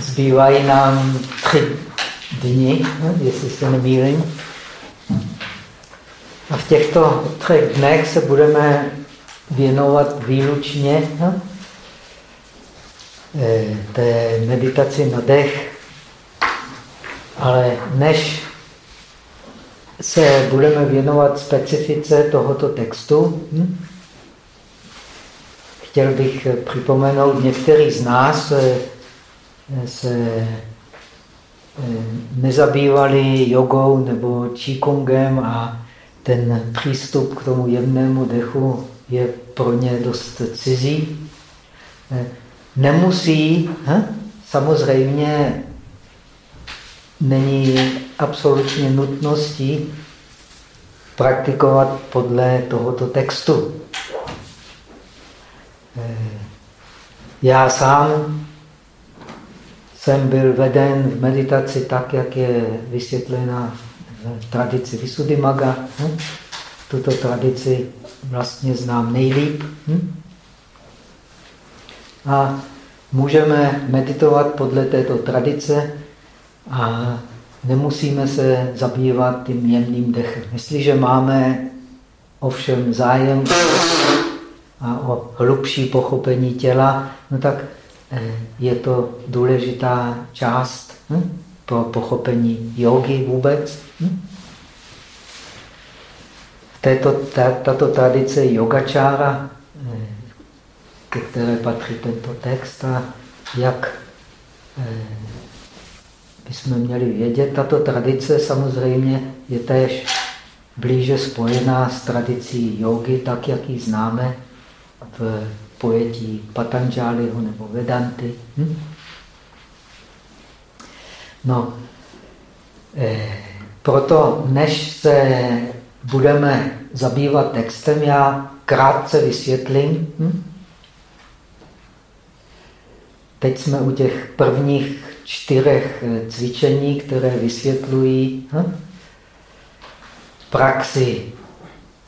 Zbývají nám tři dny, jestli se nemýlím. A v těchto třech dnech se budeme věnovat výlučně eh, té meditaci na dech. Ale než se budeme věnovat specifice tohoto textu, hm? chtěl bych připomenout, některý z nás eh, se eh, nezabývali jogou nebo číkungem a ten přístup k tomu jemnému dechu je pro ně dost cizí. Eh, nemusí, samozřejmě není absolutně nutností praktikovat podle tohoto textu. Eh, já sám jsem byl veden v meditaci tak, jak je vysvětlena v tradici Visuddhimaga. Hm? Tuto tradici vlastně znám nejlíp. Hm? A můžeme meditovat podle této tradice a nemusíme se zabývat tím jemným dechem. Jestliže máme ovšem zájem a o hlubší pochopení těla, no tak je to důležitá část hm, pro pochopení jogy vůbec. Hm? Této, tato tradice yogačára, eh, ke které patří tento text, a jak eh, bychom měli vědět, tato tradice samozřejmě je též blíže spojená s tradicí jogy, tak jak ji známe v pojetí Patanžáliho nebo Vedanty. Hm? No, eh, proto než se budeme zabývat textem, já krátce vysvětlím. Hm? Teď jsme u těch prvních čtyřech eh, cvičení, které vysvětlují hm? praxi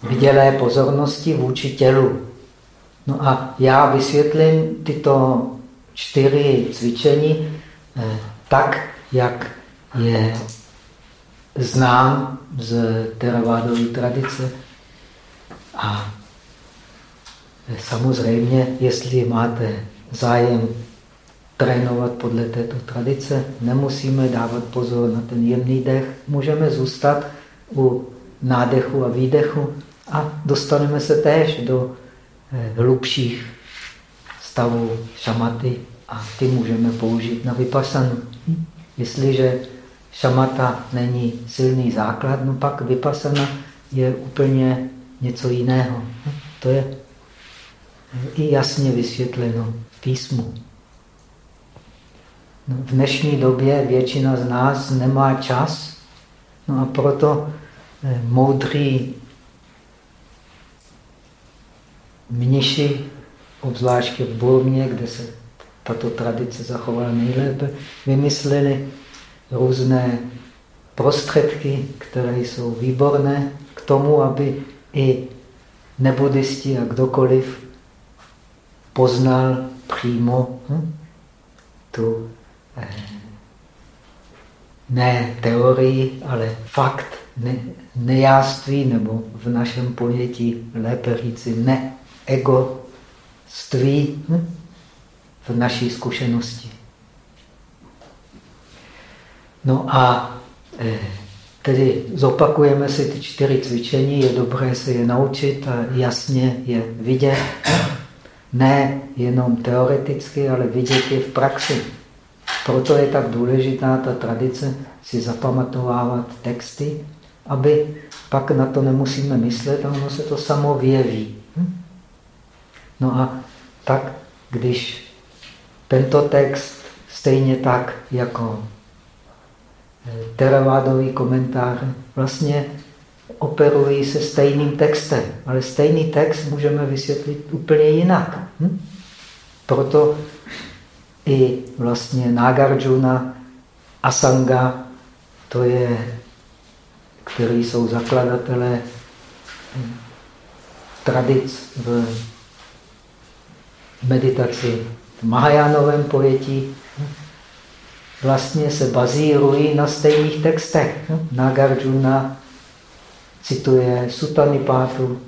vidělé pozornosti vůči tělu. No a já vysvětlím tyto čtyři cvičení eh, tak, jak je znám z teravádové tradice. A samozřejmě, jestli máte zájem trénovat podle této tradice, nemusíme dávat pozor na ten jemný dech, můžeme zůstat u nádechu a výdechu a dostaneme se též do eh, hlubších stavů šamaty a ty můžeme použít na vypasanu. Jestliže šamata není silný základ, no pak vypasana je úplně něco jiného. To je i jasně vysvětleno v písmu. No, v dnešní době většina z nás nemá čas, no a proto eh, moudrý mniši, obzvláště v Burmě, kde se tato tradice zachovala nejlépe, vymysleli různé prostředky, které jsou výborné k tomu, aby i nebudisti a kdokoliv poznal přímo hm, tu eh, ne teorii, ale fakt ne, nejáství, nebo v našem pojetí lépe říci ne egoství hm, v naší zkušenosti. No a eh, tedy zopakujeme si ty čtyři cvičení, je dobré se je naučit a jasně je vidět. Ne jenom teoreticky, ale vidět je v praxi. Proto je tak důležitá ta tradice si zapamatovávat texty, aby pak na to nemusíme myslet a ono se to samo vyjeví. No a tak, když tento text stejně tak jako teravádový komentář vlastně operují se stejným textem, ale stejný text můžeme vysvětlit úplně jinak. Hm? Proto i vlastně Nagarjuna, Asanga, to je, který jsou zakladatelé hm, tradic v meditaci v Mahajánovém pojetí, vlastně se bazírují na stejných textech. Nagarjuna cituje Sutanipátu?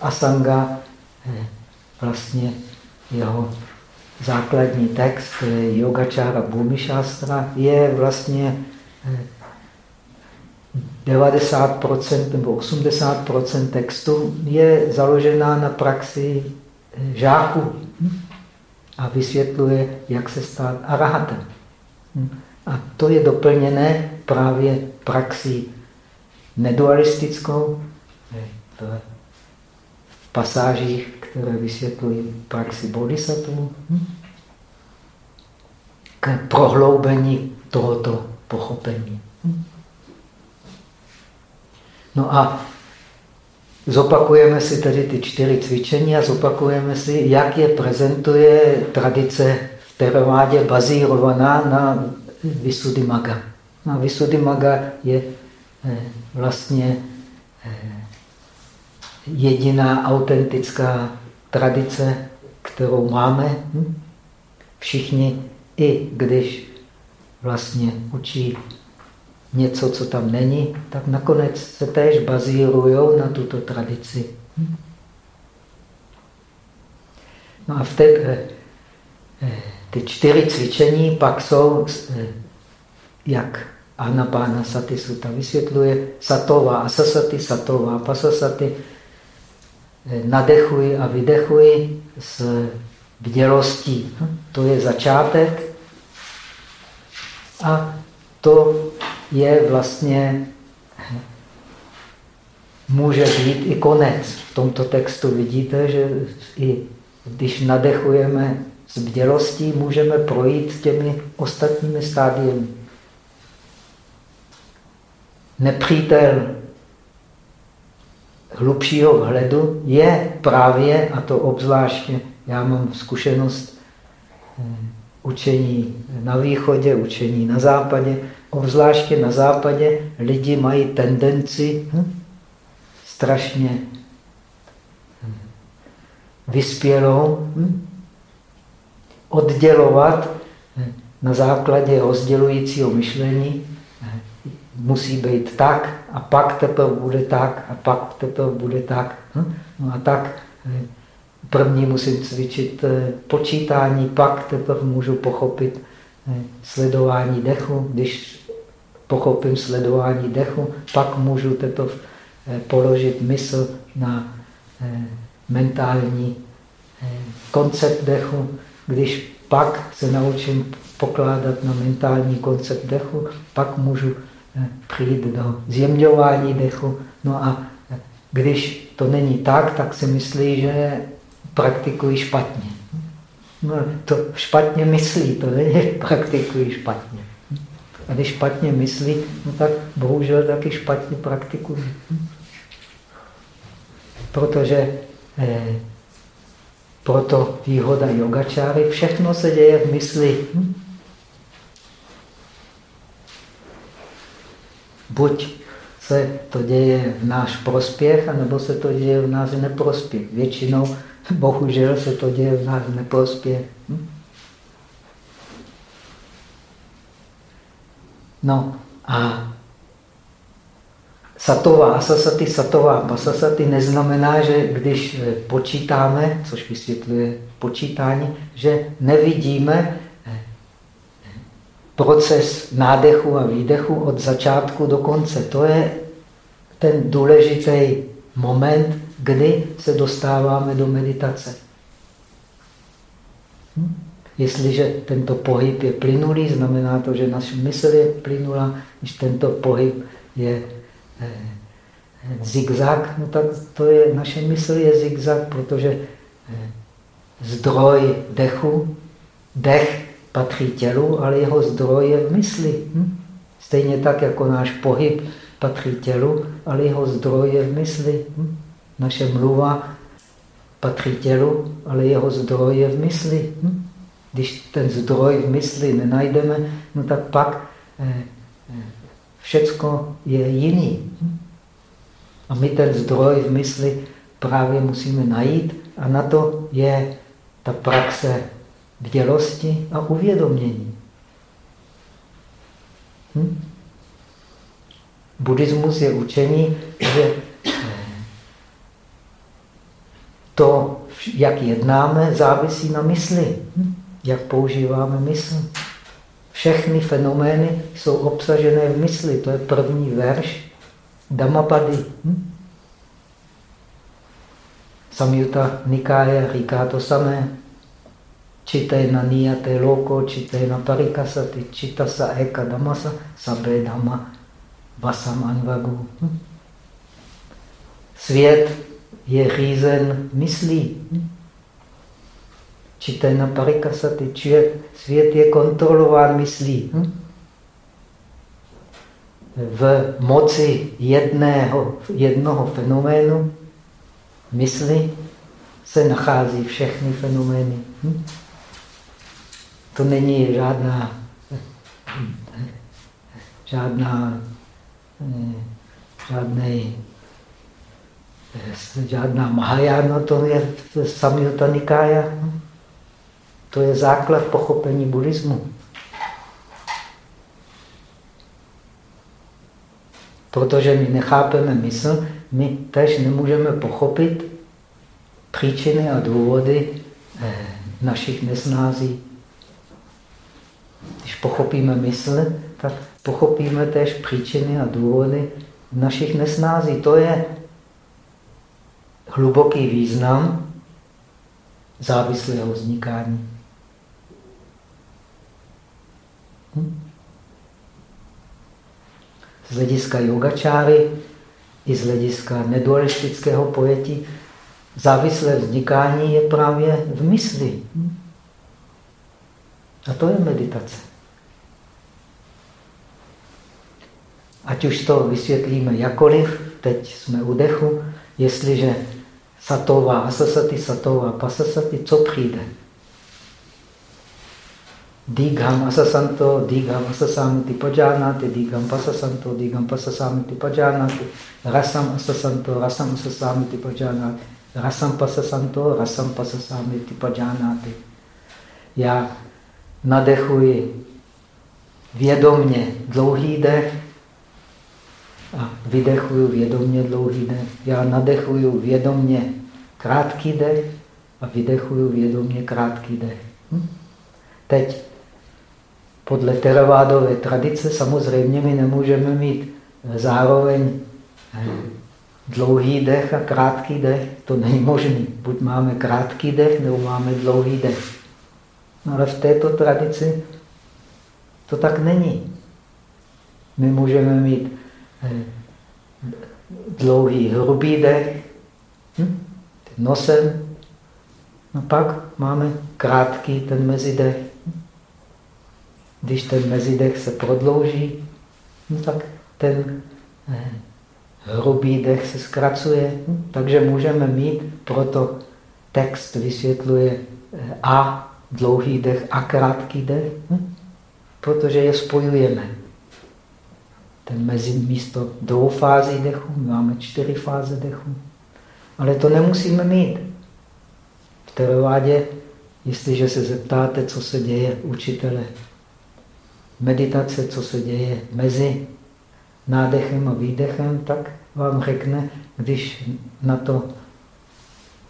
Asanga, eh, vlastně jeho základní text Yogačára Bhumišástra je vlastně 90% eh, nebo 80% textu je založená na praxi žáků a vysvětluje, jak se stát arahatem. A to je doplněné právě praxí nedualistickou v pasážích, které vysvětlují praxi bodhisattva, k prohloubení tohoto pochopení. No a zopakujeme si tedy ty čtyři cvičení a zopakujeme si, jak je prezentuje tradice v Teravádě bazírovaná na Visuddhimaga. A Visuddhimaga je eh, vlastně eh, jediná autentická tradice, kterou máme. Hm? Všichni, i když vlastně učí něco, co tam není, tak nakonec se též bazírují na tuto tradici. Hm? No a v té, eh, ty čtyři cvičení pak jsou, eh, jak Anapána Sati Sutta vysvětluje, satová asasati, satová pasasati, nadechuji a vydechuji s bdělostí. To je začátek a to je vlastně, může být i konec. V tomto textu vidíte, že i když nadechujeme s bdělostí, můžeme projít těmi ostatními stádiemi. Nepřítel hlubšího vhledu je právě, a to obzvláště, já mám zkušenost eh, učení na východě, učení na západě, obzvláště na západě lidi mají tendenci hm, strašně hm, vyspělou hm, oddělovat hm, na základě rozdělujícího myšlení musí být tak a pak teprve bude tak a pak teprve bude tak. Hm? No a tak první musím cvičit eh, počítání, pak teprve můžu pochopit sledování dechu. Když pochopím sledování dechu, pak můžu teprve položit mysl na mentální koncept dechu. Když pak se naučím pokládat na mentální koncept dechu, pak můžu přijít do zjemňování dechu. No a když to není tak, tak si myslí, že praktikují špatně. No, to špatně myslí, to není, praktikují špatně. A když špatně myslí, no tak bohužel taky špatně praktikují. Protože eh, proto výhoda yogačáry, všechno se děje v mysli. Hm? Buď se to děje v náš prospěch, anebo se to děje v náš neprospěch. Většinou, bohužel, se to děje v náš neprospěch. Hm? No a satová asasaty, satová pasasaty neznamená, že když počítáme, což vysvětluje počítání, že nevidíme proces nádechu a výdechu od začátku do konce. To je ten důležitý moment, kdy se dostáváme do meditace. Hm? Jestliže tento pohyb je plynulý, znamená to, že naše mysl je plynulá. Když tento pohyb je eh, zigzag, no tak to je, naše mysl je zigzag, protože eh, zdroj dechu, dech patří tělu, ale jeho zdroj je v mysli. Hm? Stejně tak, jako náš pohyb patří tělu, ale jeho zdroj je v mysli. Hm? Naše mluva patří tělu, ale jeho zdroj je v mysli. Hm? Když ten zdroj v mysli nenajdeme, no tak pak eh, eh, všecko je jiný. Hm? A my ten zdroj v mysli právě musíme najít a na to je ta praxe bdělosti a uvědomění. Hm? Buddhismus je učení, že eh, to, jak jednáme, závisí na mysli. Hm? Jak používáme mysl. Všechny fenomény jsou obsažené v mysli. To je první verš Damapady. Hm? Samyuta Nikája říká to samé. Čitejna niyate loko, čitejna parikasati, čitasa eka damasa, sabé dama vasam anvagu. Hm? Svět je řízen myslí. Čitejna parikasati, svět je kontrolován myslí. V moci jedného, jednoho fenoménu mysli se nachází všechny fenomény. To není žádná, žádná, žádný, žádná Mahajana, to je Samyutta Nikája. To je základ pochopení buddhismu. Protože my nechápeme mysl, my tež nemůžeme pochopit příčiny a důvody eh, našich nesnází. Když pochopíme mysl, tak pochopíme tež příčiny a důvody našich nesnází. To je hluboký význam závislého vznikání. Hm? Z hlediska yogačáry i z hlediska nedualistického pojetí závislé vznikání je právě v mysli. A to je meditace. Ať už to vysvětlíme jakoliv, teď jsme u dechu, jestliže satová asasati, satová pasasati, co přijde? Digham asasanto, digham asasamiti pajanati, digham pasasanto, digham pasasamiti pajanati, rasam asasanto, rasam asasamiti pajanati, rasam pasasanto, rasam pasasamiti pajanati. Já nadechuji vědomně dlouhý dech a vydechuju vědomně dlouhý dech. Já nadechuju vědomně krátký dech a vydechuju vědomně krátký dech. Hm? Teď podle teravádové tradice samozřejmě my nemůžeme mít zároveň eh, dlouhý dech a krátký dech. To není možné. Buď máme krátký dech, nebo máme dlouhý dech. No ale v této tradici to tak není. My můžeme mít dlouhý hrubý dech hm? nosem, a pak máme krátký ten mezidech. Když ten mezidech se prodlouží, no tak ten eh, hrubý dech se zkracuje. Hm? Takže můžeme mít, proto text vysvětluje eh, a dlouhý dech a krátký dech, hm? protože je spojujeme. Ten mezi místo dvou fází dechu, máme čtyři fáze dechu. Ale to nemusíme mít. V teravádě, jestliže se zeptáte, co se děje učitele meditace, co se děje mezi nádechem a výdechem, tak vám řekne, když na to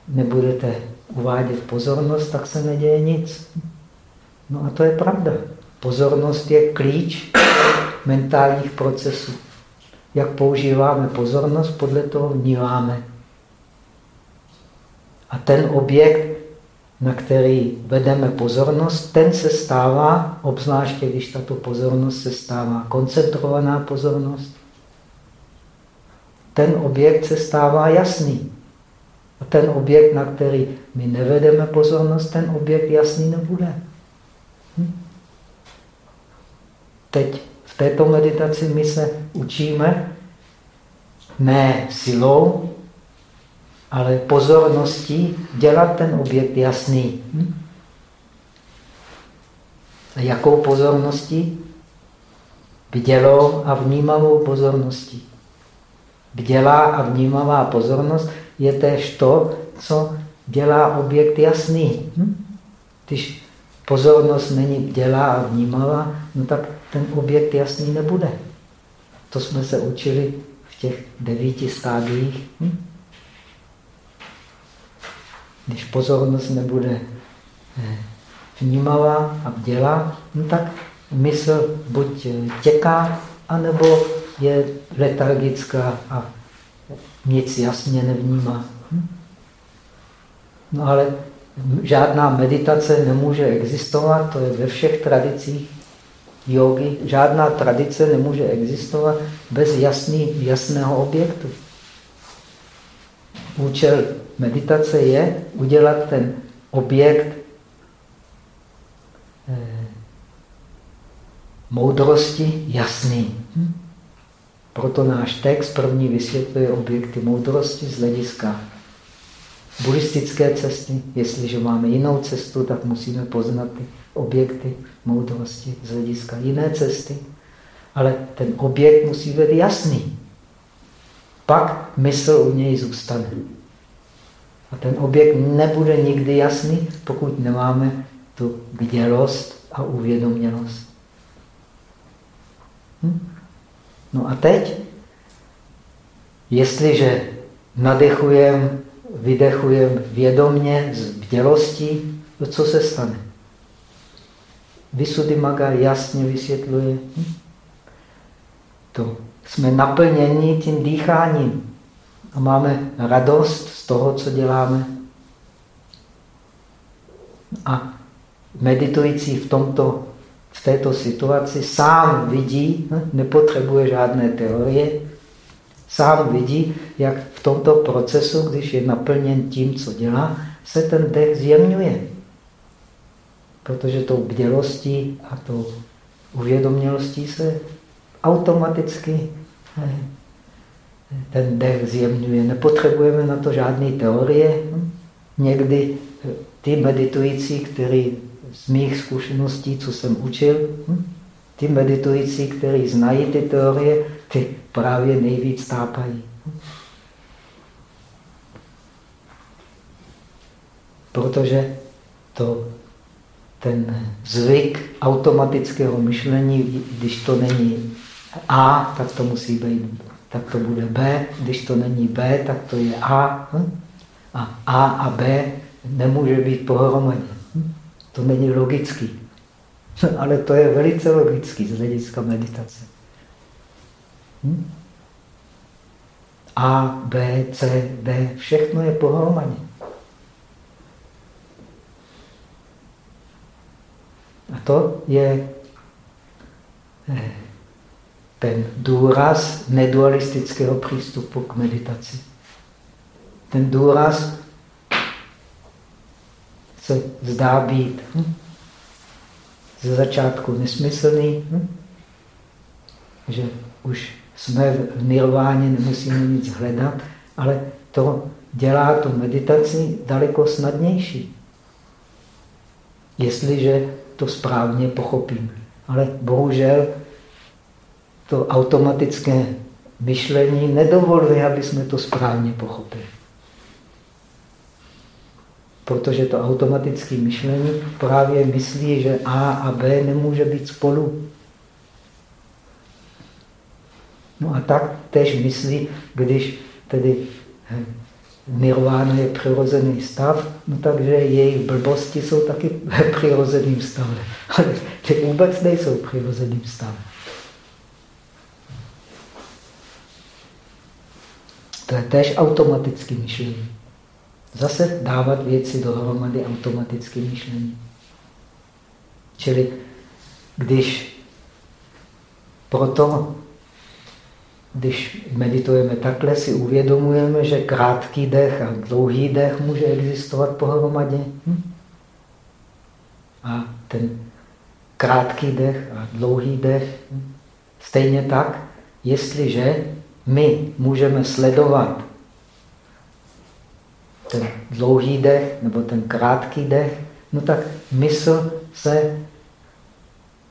nebudete uvádět pozornost, tak se neděje nic. No a to je pravda. Pozornost je klíč mentálních procesů. Jak používáme pozornost, podle toho vnímáme. A ten objekt na který vedeme pozornost, ten se stává, obzvláště když tato pozornost se stává koncentrovaná pozornost, ten objekt se stává jasný. A ten objekt, na který my nevedeme pozornost, ten objekt jasný nebude. Hm? Teď této meditaci my se učíme ne silou, ale pozorností dělat ten objekt jasný. Hm? A jakou pozorností? Bdělou a vnímavou pozorností. Bdělá a vnímavá pozornost je též to, co dělá objekt jasný. Hm? Když pozornost není dělá a vnímavá, no tak ten objekt jasný nebude. To jsme se učili v těch devíti stádiích. Hm? Když pozornost nebude eh, vnímavá a dělá, no tak mysl buď těká, anebo je letargická a nic jasně nevnímá. Hm? No ale žádná meditace nemůže existovat, to je ve všech tradicích jogy. Žádná tradice nemůže existovat bez jasný, jasného objektu. Účel meditace je udělat ten objekt eh, moudrosti jasný. Hm? Proto náš text první vysvětluje objekty moudrosti z hlediska buddhistické cesty. Jestliže máme jinou cestu, tak musíme poznat ty objekty moudrosti z hlediska jiné cesty. Ale ten objekt musí být jasný. Pak mysl u něj zůstane. A ten objekt nebude nikdy jasný, pokud nemáme tu bdělost a uvědomělost. Hm? No a teď, jestliže nadechujeme, vydechujeme vědomně z bdělostí, co se stane? Maga jasně vysvětluje. Hm? To jsme naplněni tím dýcháním a máme radost z toho, co děláme. A meditující v tomto v této situaci sám vidí, hm, nepotřebuje žádné teorie, sám vidí, jak v tomto procesu, když je naplněn tím, co dělá, se ten dech zjemňuje. Protože tou bdělostí a tou uvědomělostí se automaticky hm, ten dech zjemňuje. Nepotřebujeme na to žádné teorie. Hm. Někdy ty meditující, kteří z mých zkušeností, co jsem učil, hm? ty meditující, kteří znají ty teorie, ty právě nejvíc tápají. Protože to, ten zvyk automatického myšlení, když to není A, tak to musí být, tak to bude B, když to není B, tak to je A. Hm? A A a B nemůže být pohromadě. To není logický. Ale to je velice logický z hlediska meditace. Hm? A, B, C, D, všechno je pohromadě. A to je eh, ten důraz nedualistického přístupu k meditaci. Ten důraz se zdá být hm? ze začátku nesmyslný, hm? že už jsme v nirváně, nemusíme nic hledat, ale to dělá tu meditaci daleko snadnější, jestliže to správně pochopíme. Ale bohužel to automatické myšlení nedovoluje, aby jsme to správně pochopili protože to automatické myšlení právě myslí, že A a B nemůže být spolu. No a tak tež myslí, když tedy hm, nirvána je přirozený stav, no takže jejich blbosti jsou taky přirozeným stavem. Ale ty vůbec nejsou přirozeným stavem. To je tež automatické myšlení. Zase dávat věci dohromady automaticky myšlení. Čili když proto, když meditujeme takhle, si uvědomujeme, že krátký dech a dlouhý dech může existovat pohromadě. Hm? A ten krátký dech a dlouhý dech, hm? stejně tak, jestliže my můžeme sledovat ten dlouhý dech nebo ten krátký dech, no tak mysl se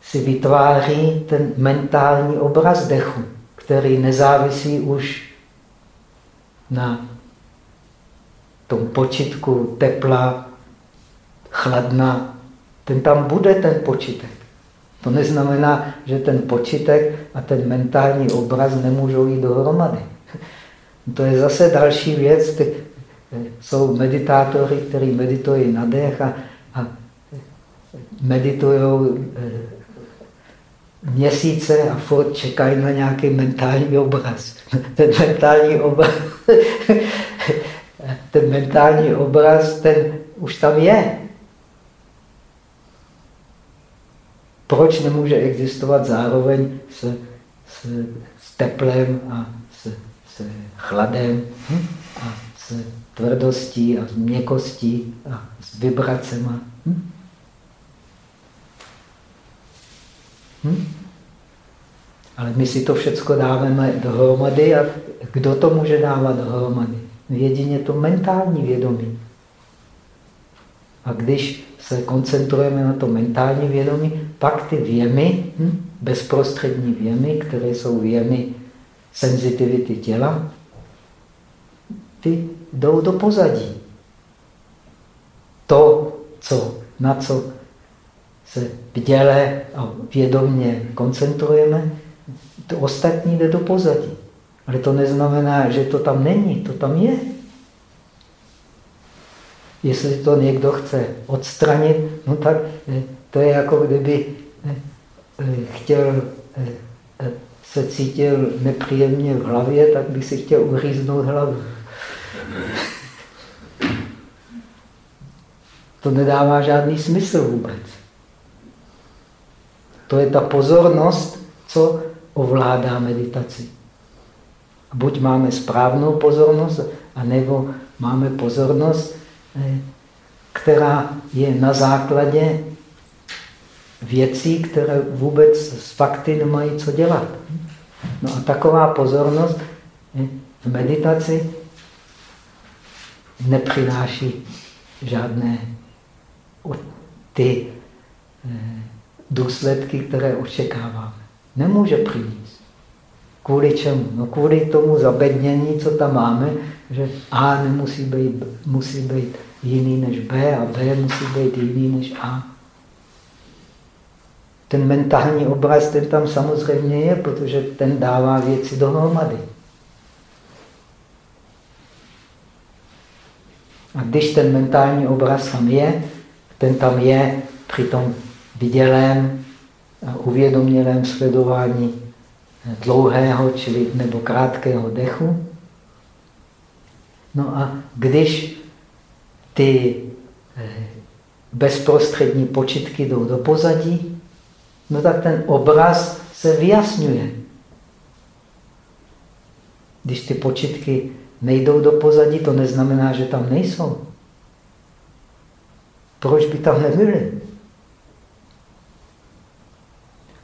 si vytváří ten mentální obraz dechu, který nezávisí už na tom počitku tepla, chladna ten tam bude ten počitek. To neznamená, že ten počitek a ten mentální obraz nemůžou jít dohromady. To je zase další věc. Ty, jsou meditátory, kteří meditují na dech a, a meditují eh, měsíce a furt čekají na nějaký mentální obraz. Ten mentální obraz, ten mentální obraz, ten už tam je. Proč nemůže existovat zároveň s, s, s teplem a s, s chladem hm? a s tvrdostí a s měkkostí a s vibracema? Hm? Hm? Ale my si to všechno dáváme dohromady a kdo to může dávat dohromady? Jedině to mentální vědomí. A když se koncentrujeme na to mentální vědomí, pak ty věmy, hm, bezprostřední věmy, které jsou věmy senzitivity těla, ty jdou do pozadí. To, co, na co se bděle a vědomně koncentrujeme, to ostatní jde do pozadí. Ale to neznamená, že to tam není, to tam je. Jestli to někdo chce odstranit, no tak eh, to je jako kdyby eh, eh, chtěl, se cítil nepříjemně v hlavě, tak by si chtěl uříznout hlavu. To nedává žádný smysl vůbec. To je ta pozornost, co ovládá meditaci. Buď máme správnou pozornost, anebo máme pozornost, eh, která je na základě věcí, které vůbec s fakty nemají co dělat. No a taková pozornost eh, v meditaci nepřináší žádné ty eh, důsledky, které očekáváme. Nemůže přinést. Kvůli čemu? No kvůli tomu zabednění, co tam máme, že A nemusí být, musí být jiný než B a B musí být jiný než A. Ten mentální obraz, ten tam samozřejmě je, protože ten dává věci dohromady. A když ten mentální obraz tam je, ten tam je při tom vidělém uvědomělém sledování dlouhého, čili nebo krátkého dechu. No a když ty eh, bezprostřední počitky jdou do pozadí, no tak ten obraz se vyjasňuje. Když ty počitky nejdou do pozadí, to neznamená, že tam nejsou. Proč by tam nebyly?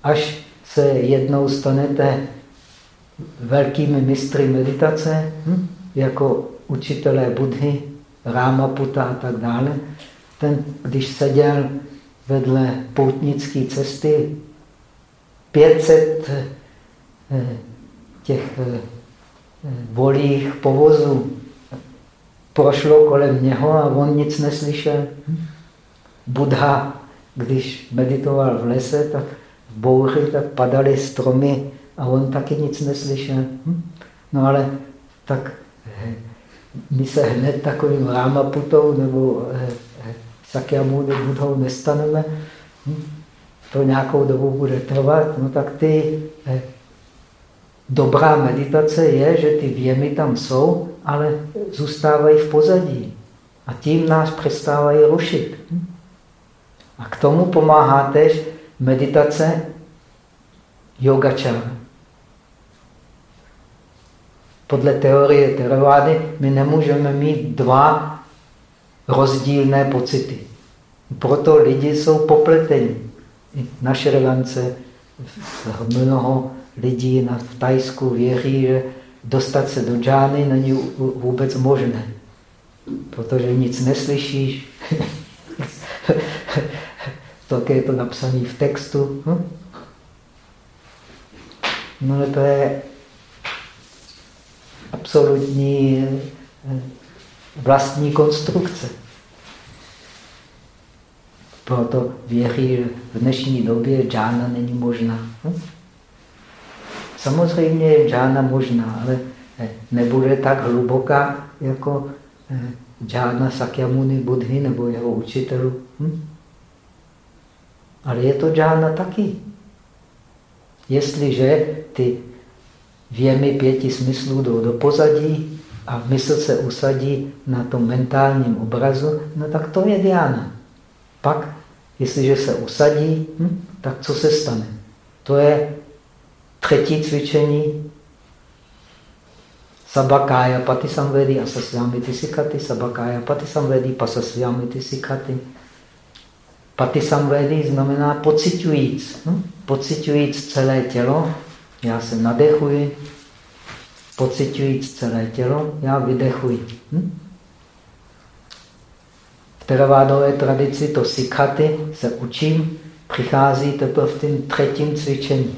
Až se jednou stanete velkými mistry meditace, hm? jako učitelé Budhy, Puta a tak dále, ten, když seděl vedle poutnické cesty, 500 eh, těch eh, volích povozů prošlo kolem něho a on nic neslyšel. Buddha, když meditoval v lese, tak bouři, tak padaly stromy a on taky nic neslyšel. No ale tak eh, my se hned takovým Rámaputou nebo eh, eh, Sakyamuni Budhou nestaneme. To nějakou dobu bude trvat. No tak ty dobrá meditace je, že ty věmy tam jsou, ale zůstávají v pozadí. A tím nás přestávají rušit. A k tomu pomáhá tež meditace yogačara. Podle teorie Theravady my nemůžeme mít dva rozdílné pocity. Proto lidi jsou popletení. Na Šrilance mnoho lidí na, v Tajsku věří, že dostat se do džány není vůbec možné, protože nic neslyšíš. Také je to napsané v textu. Hm? No ale to je absolutní eh, vlastní konstrukce. Proto věří, v dnešní době džána není možná. Hm? Samozřejmě je džána možná, ale eh, nebude tak hluboká jako eh, džána Sakyamuni Budhy nebo jeho učitelů. Hm? Ale je to džána taky. Jestliže ty věmy pěti smyslů jdou do pozadí a mysl se usadí na tom mentálním obrazu, no tak to je diána. Pak, jestliže se usadí, hm, tak co se stane? To je třetí cvičení Sabakája patisamvedi asasyamiti sikati, sabakája patisamvedi pasasyamiti sikati. Patisamvedi znamená pocitujíc. Hm? Pocitujíc celé tělo, já se nadechuji, pocitujíc celé tělo, já vydechuji. Hm? V teravádové tradici to sikhaty se učím, přichází teprve v tím třetím cvičení.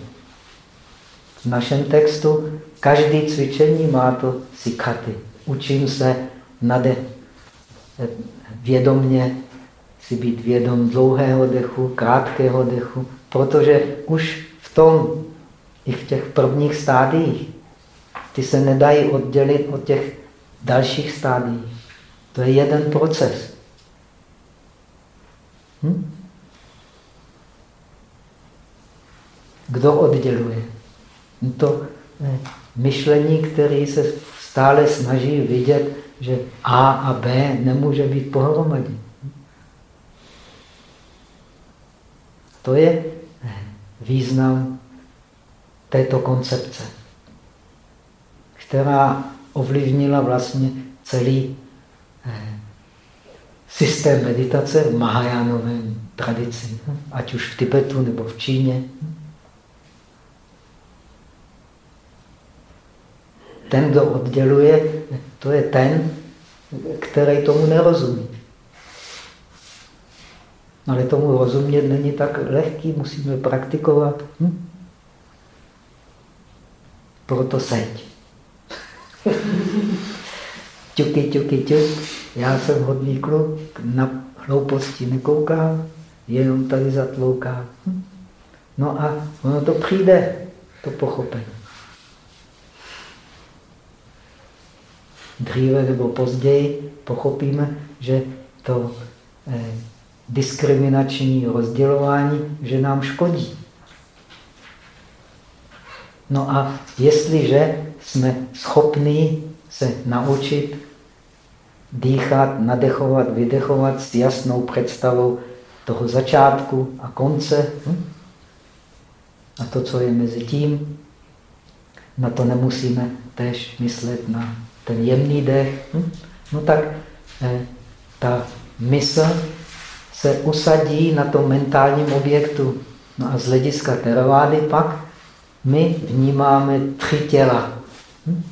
V našem textu každý cvičení má to sikhaty. Učím se nade vědomně si být vědom dlouhého dechu, krátkého dechu, protože už v tom, i v těch prvních stádiích, ty se nedají oddělit od těch dalších stádií. To je jeden proces. Hm? Kdo odděluje? No to eh, myšlení, které se stále snaží vidět, že A a B nemůže být pohromadě. To je význam této koncepce, která ovlivnila vlastně celý eh, systém meditace v Mahajánovém tradici, ať už v Tibetu nebo v Číně. Ten, kdo odděluje, to je ten, který tomu nerozumí. Ale tomu rozumět není tak lehký, musíme praktikovat. Hm? Proto seď. ťuky, ťuky, ťuk. Já jsem hodný kluk, na hlouposti nekoukám, jenom tady zatloukám. Hm? No a ono to přijde, to pochopení. Dříve nebo později pochopíme, že to eh, diskriminační rozdělování, že nám škodí. No a jestliže jsme schopni se naučit dýchat, nadechovat, vydechovat s jasnou představou toho začátku a konce, hm? a to, co je mezi tím, na to nemusíme tež myslet na ten jemný dech, hm? no tak eh, ta mysl se usadí na tom mentálním objektu. No a z hlediska teravády pak my vnímáme tři těla. Hm?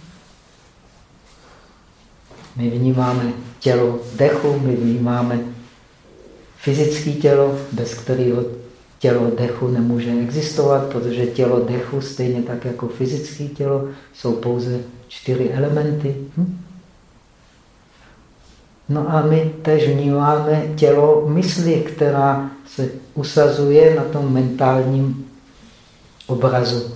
My vnímáme tělo dechu, my vnímáme fyzické tělo, bez kterého tělo dechu nemůže existovat, protože tělo dechu, stejně tak jako fyzické tělo, jsou pouze čtyři elementy. Hm? No a my tež vnímáme tělo mysli, která se usazuje na tom mentálním obrazu.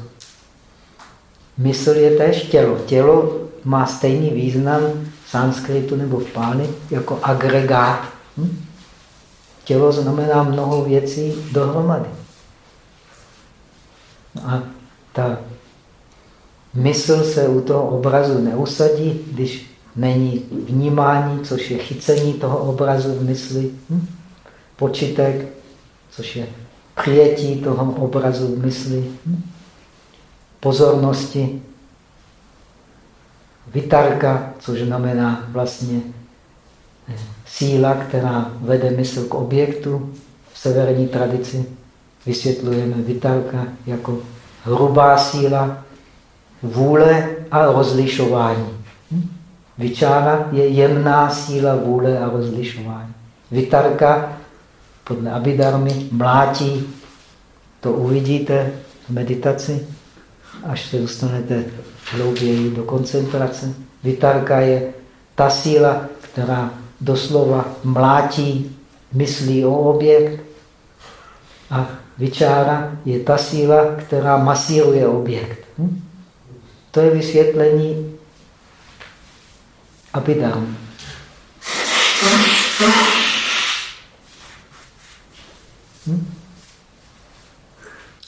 Mysl je též tělo. Tělo má stejný význam v sanskritu nebo v páli jako agregát. Hm? Tělo znamená mnoho věcí dohromady. No a ta mysl se u toho obrazu neusadí, když není vnímání, což je chycení toho obrazu v mysli, hm? počitek, což je přijetí toho obrazu v mysli, hm? pozornosti, vitarka, což znamená vlastně eh, síla, která vede mysl k objektu. V severní tradici vysvětlujeme vitarka jako hrubá síla, vůle a rozlišování. Hm? Vyčára je jemná síla vůle a rozlišování. Vitarka podle Abidarmy mlátí. To uvidíte v meditaci, až se dostanete hlouběji do koncentrace. Vitarka je ta síla, která doslova mlátí, myslí o objekt A vyčára je ta síla, která masíruje objekt. Hm? To je vysvětlení Abhidharma. Hm?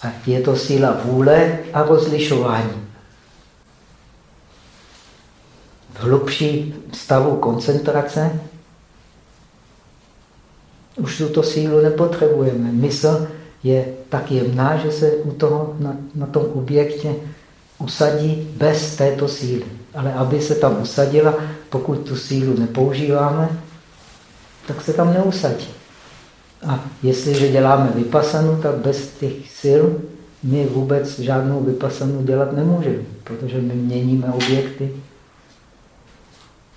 A je to síla vůle a rozlišování. V hlubší stavu koncentrace už tuto sílu nepotřebujeme. Mysl je tak jemná, že se u toho, na, na tom objektě usadí bez této síly. Ale aby se tam usadila, pokud tu sílu nepoužíváme, tak se tam neusadí. A jestliže děláme vypasanu, tak bez těch sil my vůbec žádnou vypasanu dělat nemůžeme, protože my měníme objekty.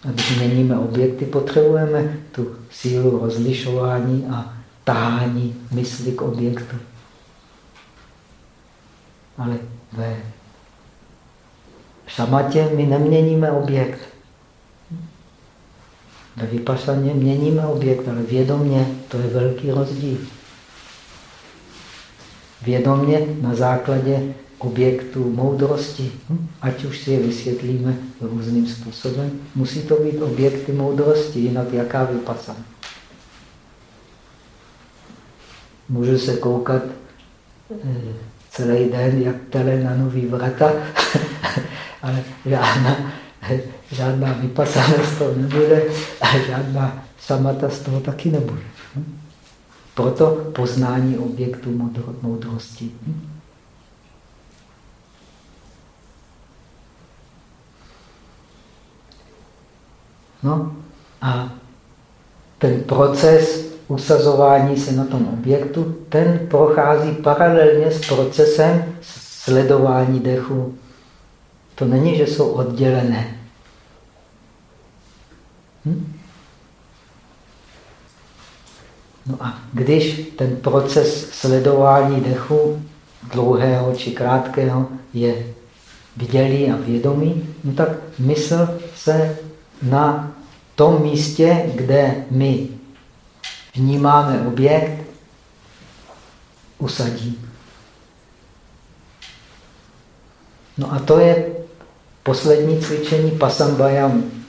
A když měníme objekty, potřebujeme tu sílu rozlišování a tahání mysli k objektu. Ale ve šamatě my neměníme objekt. Ve vypasaně měníme objekt, ale vědomě to je velký rozdíl. Vědomě na základě objektu moudrosti, hm? ať už si je vysvětlíme různým způsobem, musí to být objekty moudrosti, jinak jaká vypasana. Můžu se koukat eh, celý den, jak tele na nový vrata, ale žádná, žádná vypasaná z toho nebude a žádná samata z toho taky nebude. Hm? Proto poznání objektu moudrosti. Hm? No a ten proces usazování se na tom objektu, ten prochází paralelně s procesem sledování dechu. To není, že jsou oddělené. Hm? No a když ten proces sledování dechu, dlouhého či krátkého, je vidělý a vědomý, no tak mysl se na tom místě, kde my vnímáme objekt, usadí. No a to je poslední cvičení pasambayam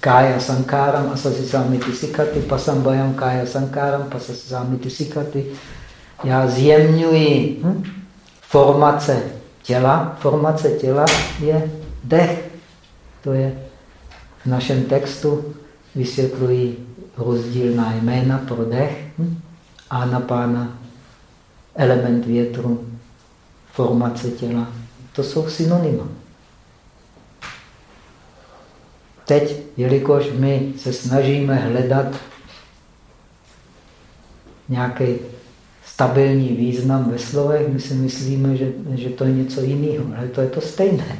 kája sankáram asasisamiti sikati, pasambayam kája sankáram pasasisamiti sikati. Já zjemňuji hm? formace těla. Formace těla je dech. To je v našem textu vysvětlují rozdílná jména pro dech, hm? pána, element větru, formace těla. To jsou synonyma. Teď, jelikož my se snažíme hledat nějaký stabilní význam ve slovech, my si myslíme, že, že to je něco jiného, ale to je to stejné.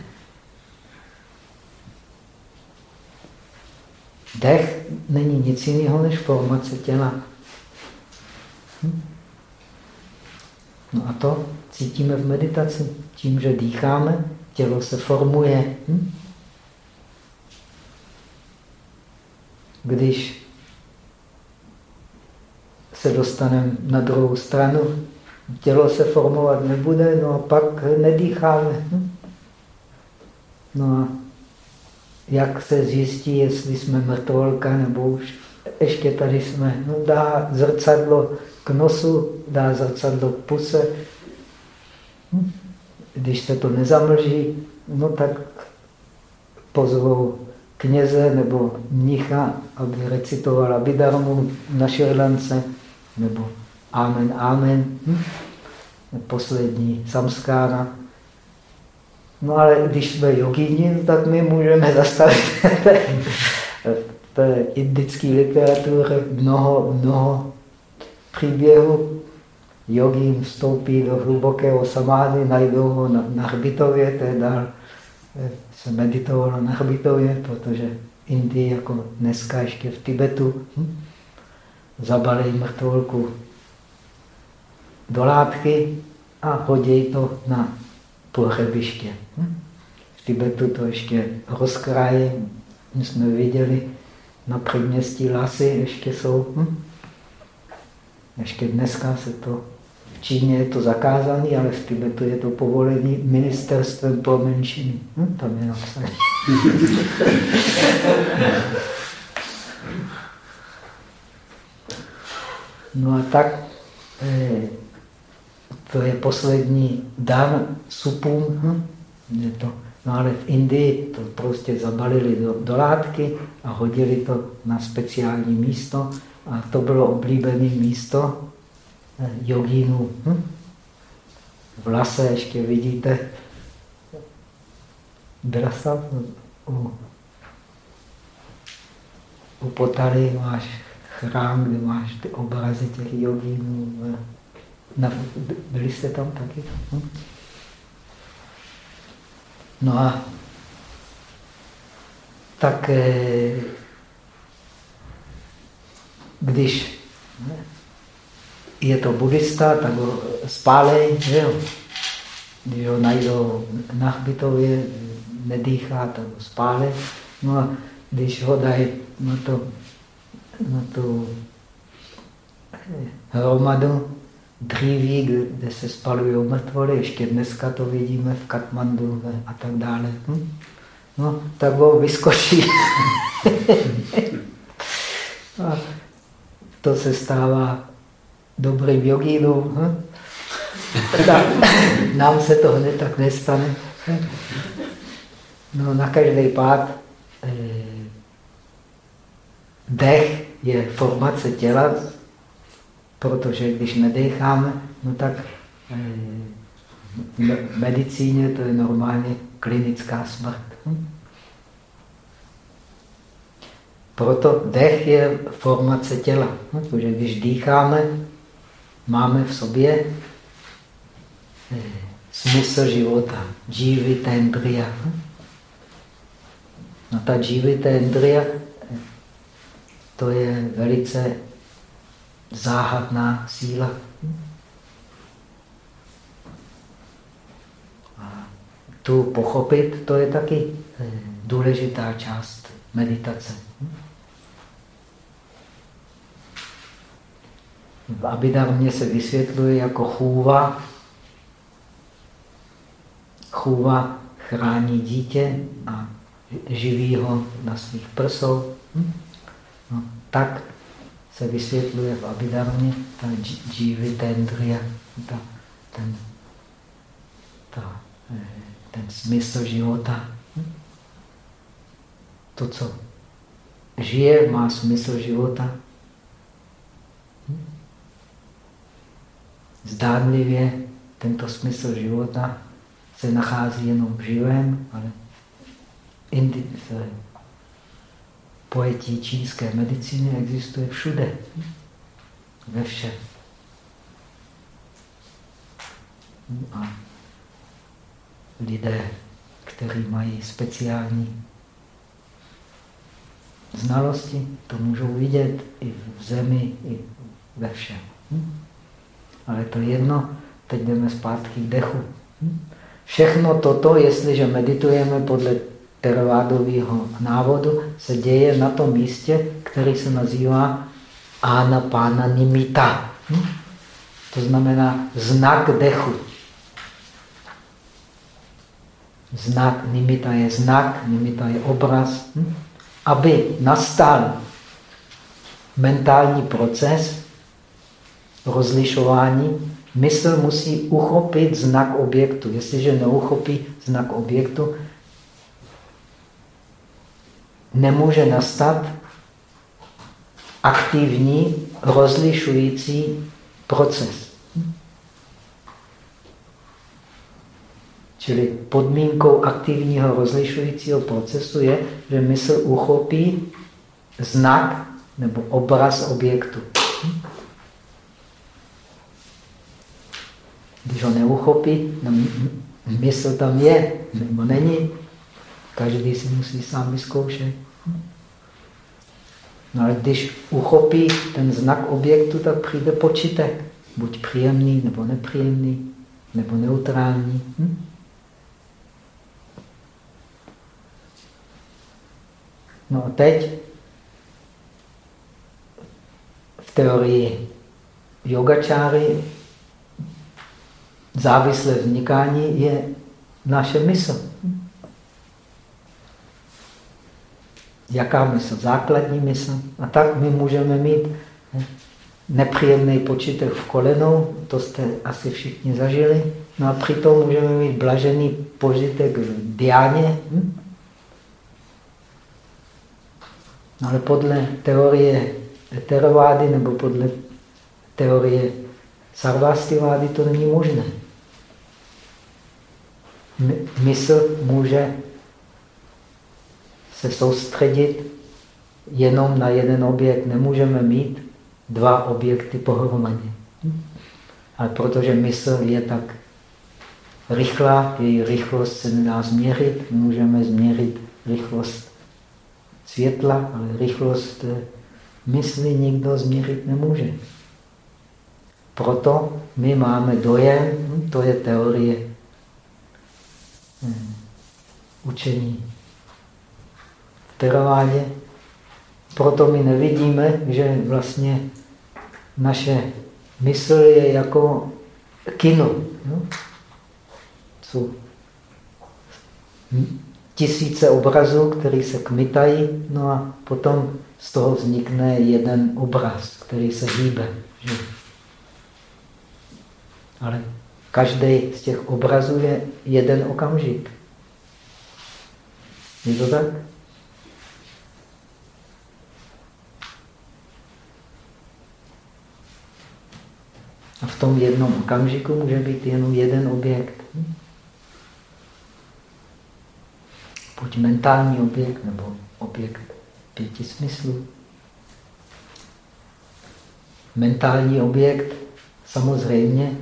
Dech není nic jiného než formace těla. Hm? No a to cítíme v meditaci. Tím, že dýcháme, tělo se formuje. Hm? Když se dostaneme na druhou stranu, tělo se formovat nebude, no a pak nedýcháme. No a jak se zjistí, jestli jsme mrtvolka nebo už ještě tady jsme. No, dá zrcadlo k nosu, dá zrcadlo k puse. Hm? Když se to nezamlží, no tak pozvou kněze nebo mnicha, aby recitovala bidarmu na širlance, nebo Amen, Amen, hm? poslední samskára. No ale když jsme jogíni, tak my můžeme zastavit v indické literatuře mnoho, mnoho příběhů. Jogín vstoupí do hlubokého samády, najdou ho na, na hbitově, teda se meditovalo na hbitově, protože Indii jako dneska ještě v Tibetu hm, zabalí mrtvolku do látky a hodí to na pohřebiště. Hm? V Tibetu to ještě rozkráje. My jsme viděli, na předměstí Lasy ještě jsou. Hm? Ještě dneska se to, Číně je to zakázané, ale v Tibetu je to povolený ministerstvem pro menšiny. Hm, tam je napsané. No a tak eh, to je poslední dar supům. Hm? Je to, no ale v Indii to prostě zabalili do, do látky a hodili to na speciální místo a to bylo oblíbené místo jogínů. Hm? V lase ještě vidíte, jsem u, u Potary máš chrám, kde máš ty obrazy těch jogínů. Na, byli jste tam taky? Hm? No a tak eh, když je to buddhista, tak ho spálej, že jo? Když ho najdou na hbitově, nedýchá, tak ho spálej. No a když ho dají na to na tu hromadu dříví, kde se spalují mrtvoly, ještě dneska to vidíme v Katmandu a tak dále. Hm? No, tak ho vyskočí. a to se stává dobrým jogínou. Hm? Nám se to hned tak nestane. No, na každý pád eh, dech je formace těla, protože když nedecháme, no tak eh, v medicíně to je normálně klinická smrt. Hm? Proto dech je formace těla, hm? protože když dýcháme, máme v sobě eh, smysl života, živy tendria. No ta živy tendria to je velice záhadná síla. A tu pochopit, to je taky eh, důležitá část meditace. V Abidarmě se vysvětluje jako chůva. Chůva chrání dítě a živí ho na svých prsou. Hm? No, tak se vysvětluje v Abhidharmě ta džívy tendria, ta, ten, ta, eh, ten smysl života. Hm? To, co žije, má smysl života. Zdánlivě tento smysl života se nachází jenom v živém, ale v pojetí čínské medicíny existuje všude, ve všem. A lidé, kteří mají speciální znalosti, to můžou vidět i v zemi, i ve všem. Ale to jedno, teď jdeme zpátky k dechu. Všechno toto, jestliže meditujeme podle teravádového návodu se děje na tom místě, který se nazývá Ána Pána Nimita. Hm? To znamená znak dechu. Znak nimita je znak, nimita je obraz. Hm? Aby nastal mentální proces rozlišování, mysl musí uchopit znak objektu. Jestliže neuchopí znak objektu, nemůže nastat aktivní rozlišující proces. Čili podmínkou aktivního rozlišujícího procesu je, že mysl uchopí znak nebo obraz objektu. Když ho neuchopí, no, mysl tam je nebo není, každý si musí sám vyzkoušet. No ale když uchopí ten znak objektu, tak přijde počitek. Buď příjemný, nebo nepříjemný, nebo neutrální. Hm? No a teď v teorii yogačáry závislé vznikání je naše mysl. Jaká mysl? Základní mysl. A tak my můžeme mít nepříjemný počítek v kolenou, to jste asi všichni zažili, no a přitom můžeme mít blažený požitek v diáně. Hm? No ale podle teorie eterovády nebo podle teorie sarvastivády to není možné. Mysl může se soustředit jenom na jeden objekt. Nemůžeme mít dva objekty pohromadě. Ale protože mysl je tak rychlá, její rychlost se nedá změřit, můžeme změřit rychlost světla, ale rychlost mysli nikdo změřit nemůže. Proto my máme dojem, to je teorie učení v teravádě, proto my nevidíme, že vlastně naše mysl je jako kino. No? Jsou tisíce obrazů, které se kmitají, no a potom z toho vznikne jeden obraz, který se hýbe. Že? Ale každý z těch obrazů je jeden okamžik. Je to tak? A v tom jednom okamžiku může být jenom jeden objekt. Buď mentální objekt, nebo objekt pěti smyslů. Mentální objekt samozřejmě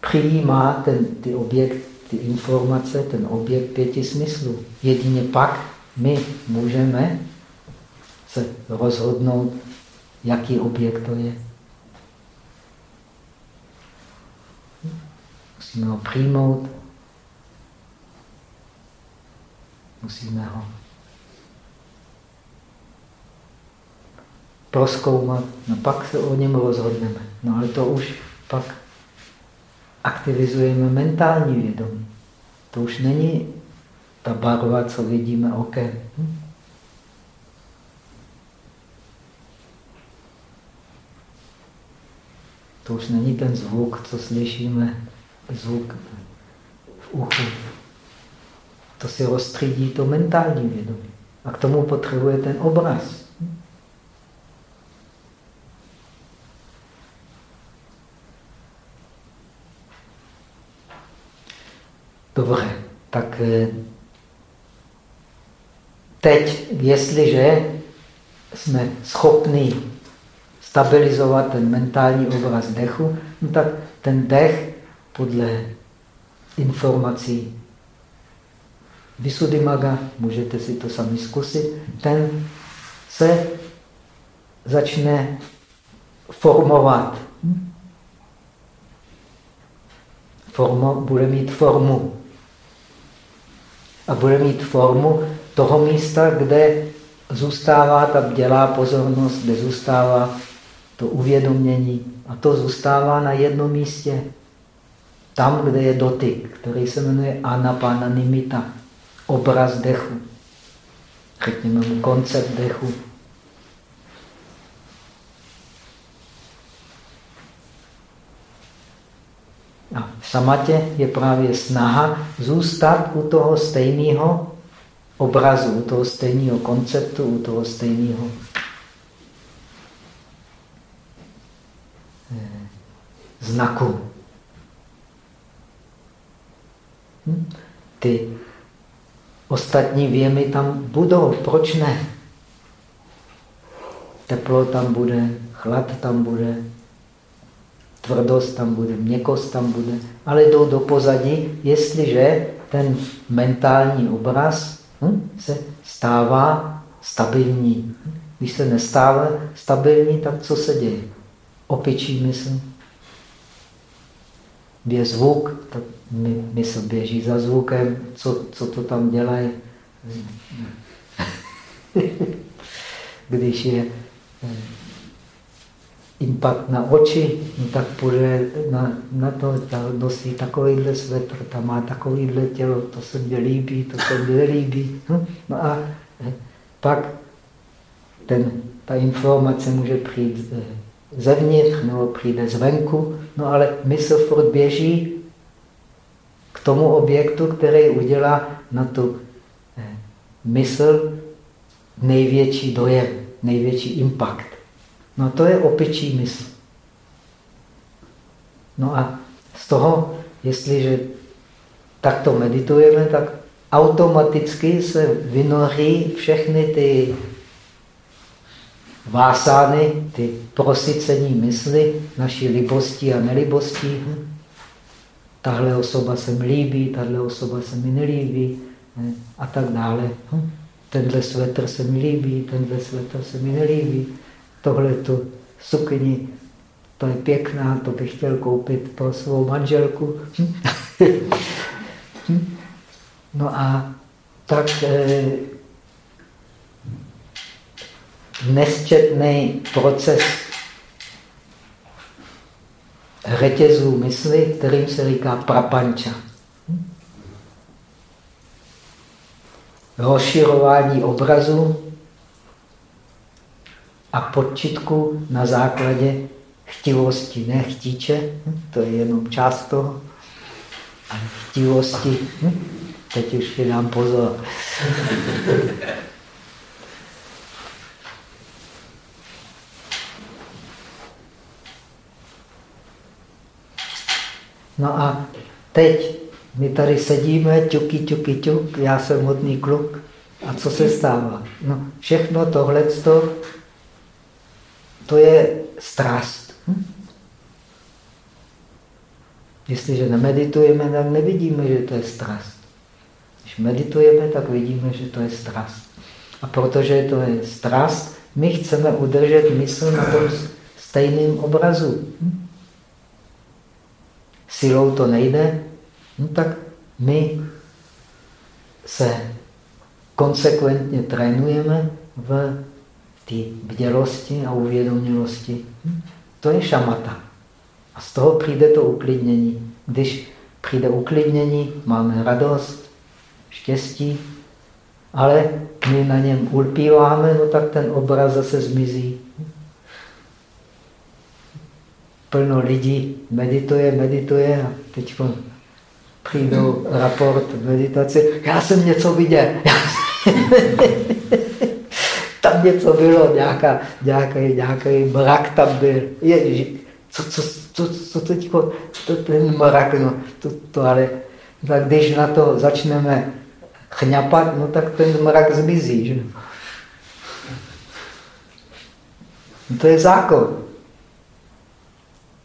přijímá ten, ty objekt, ty informace, ten objekt pěti smyslů. Jedině pak my můžeme se rozhodnout, jaký objekt to je. Musíme ho přijmout. Musíme ho proskoumat, no pak se o něm rozhodneme. No ale to už pak aktivizujeme mentální vědomí. To už není ta barva, co vidíme okem. Hm? To už není ten zvuk, co slyšíme zvuk v uchu. To si rozstřídí to mentální vědomí. A k tomu potřebuje ten obraz. Dobře, tak eh, teď, jestliže jsme schopni stabilizovat ten mentální obraz dechu, no tak ten dech podle informací Visuddhimaga, můžete si to sami zkusit, ten se začne formovat. Formo, bude mít formu. A bude mít formu toho místa, kde zůstává ta dělá pozornost, kde zůstává to uvědomění. A to zůstává na jednom místě tam, kde je dotyk, který se jmenuje Anapana Nimita, obraz dechu. Řekněme mu koncept dechu. A v samatě je právě snaha zůstat u toho stejného obrazu, u toho stejného konceptu, u toho stejného eh, znaku. Hm? Ty ostatní věmy tam budou. Proč ne? Teplo tam bude, chlad tam bude, tvrdost tam bude, měkost tam bude, ale jdou do pozadí, jestliže ten mentální obraz hm, se stává stabilní. Když se nestává stabilní, tak co se děje? Opičí mysl. Je zvuk, tak my, mysl běží za zvukem, co, co to tam dělají. Když je impact na oči, no tak půjde na, na to, ta nosí takovýhle svetr, ta má takovýhle tělo, to se mně líbí, to se mně nelíbí. Hm? No a eh, pak ten, ta informace může přijít eh, zevnitř nebo přijde zvenku, no ale mysl furt běží k tomu objektu, který udělá na tu eh, mysl největší dojem, největší impact. No to je opičí mysl. No a z toho, jestliže takto meditujeme, tak automaticky se vynoří všechny ty vásány, ty prosycení mysli, naší libosti a nelibosti. Tahle osoba se mi líbí, tahle osoba se mi nelíbí a tak dále. Tenhle svetr se mi líbí, tenhle svetr se mi nelíbí tohle tu sukni, to je pěkná, to bych chtěl koupit pro svou manželku. no a tak eh, nesčetný proces řetězů mysli, kterým se říká prapanča. Rozširování obrazu a počitku na základě chtivosti, ne chtíče, to je jenom část toho, ale chtivosti. Teď už si dám pozor. No a teď my tady sedíme, ťuky, ťuky, ťuk, já jsem hodný kluk. A co se stává? No, všechno tohle to je strast. Hm? Jestliže nemeditujeme, tak nevidíme, že to je strast. Když meditujeme, tak vidíme, že to je strast. A protože to je strast, my chceme udržet mysl na tom stejném obrazu. Hm? Silou to nejde, no tak my se konsekventně trénujeme v té bdělosti a uvědomělosti. To je šamata. A z toho přijde to uklidnění. Když přijde uklidnění, máme radost, štěstí, ale my na něm ulpíváme, no tak ten obraz zase zmizí. Plno lidí medituje, medituje a teď přijdou raport meditace. Já jsem něco viděl. tam něco bylo, nějaká, nějaký, nějaký mrak tam byl. Ježiš, co, co, co, co teď, to, ten mrak, no, to, to ale, tak když na to začneme chňapat, no tak ten mrak zmizí, že? No, to je zákon.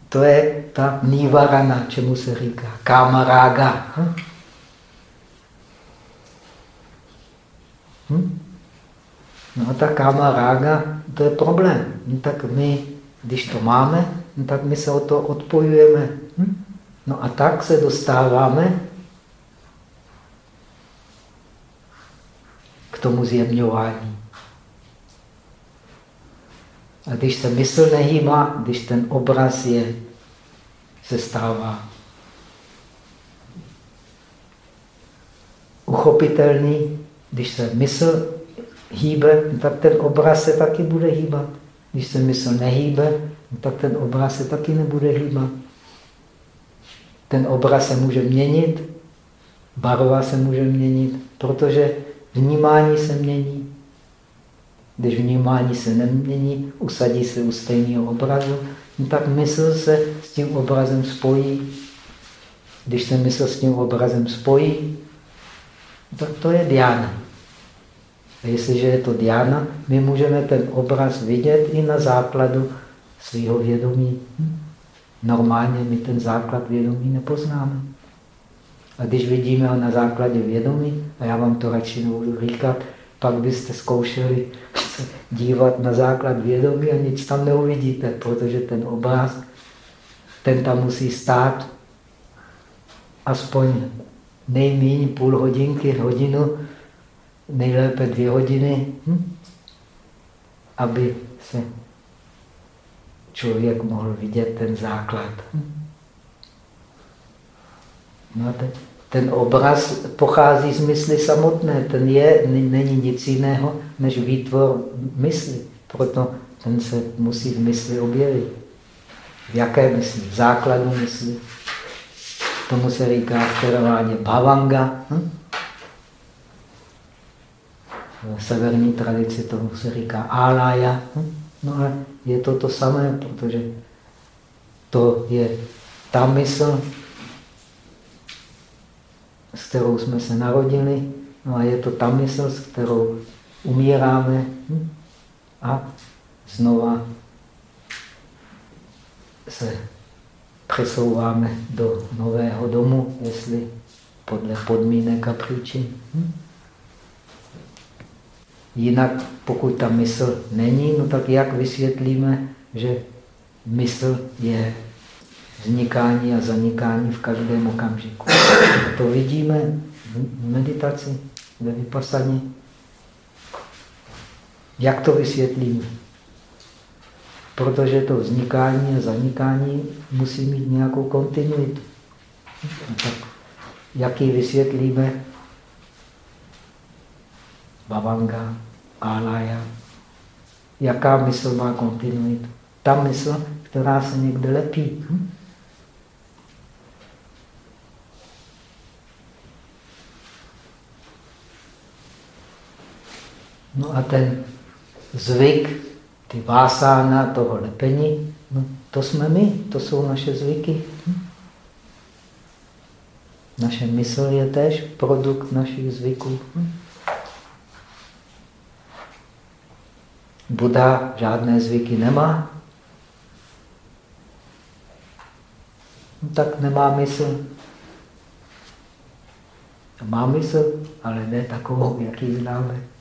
To je ta nivarana, čemu se říká, kamarága. Hm? Hm? No a ta káma rága, to je problém. No tak my, když to máme, no tak my se o to odpojujeme. Hm? No a tak se dostáváme k tomu zjemňování. A když se mysl nehýbá, když ten obraz je, se stává uchopitelný, když se mysl hýbe, tak ten obraz se taky bude hýbat. Když se mysl nehýbe, tak ten obraz se taky nebude hýbat. Ten obraz se může měnit, barva se může měnit, protože vnímání se mění. Když vnímání se nemění, usadí se u stejného obrazu, no tak mysl se s tím obrazem spojí. Když se mysl s tím obrazem spojí, tak to je diána. A jestliže je to diána, my můžeme ten obraz vidět i na základu svého vědomí. Hm? Normálně my ten základ vědomí nepoznáme. A když vidíme ho na základě vědomí, a já vám to radši nebudu říkat, pak byste zkoušeli dívat na základ vědomí a nic tam neuvidíte, protože ten obraz, ten tam musí stát aspoň nejméně půl hodinky, hodinu, nejlépe dvě hodiny, hm? aby se člověk mohl vidět ten základ. No ten, ten obraz pochází z mysli samotné. Ten je, není nic jiného než výtvor mysli. Proto ten se musí v mysli objevit. V jaké mysli? V základu mysli. Tomu se říká v bhavanga. Hm? Severní tradici tomu se říká alaya. Hm? No a je to to samé, protože to je ta mysl, s kterou jsme se narodili, no a je to ta mysl, s kterou umíráme hm? a znova se přesouváme do nového domu, jestli podle podmínek a příčin. Hm? Jinak, pokud ta mysl není, no tak jak vysvětlíme, že mysl je vznikání a zanikání v každém okamžiku. To vidíme v meditaci, ve vypasaně. Jak to vysvětlíme? Protože to vznikání a zanikání musí mít nějakou kontinuitu. Tak jak ji vysvětlíme? Bhavanga, Alaya. Jaká mysl má kontinuitu? Ta mysl, která se někde lepí. Hm? No a ten zvyk, ty vásána toho lepení, no to jsme my, to jsou naše zvyky. Hm? Naše mysl je též produkt našich zvyků. Buddha žádné zvyky nemá, no, tak nemá mysl. Má mysl, ale ne takovou, jaký známe.